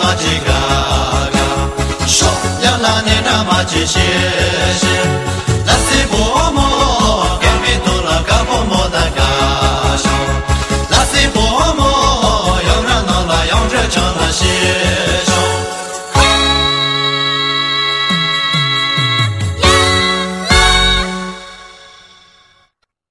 玛吉嘎嘎，说呀 shoya la.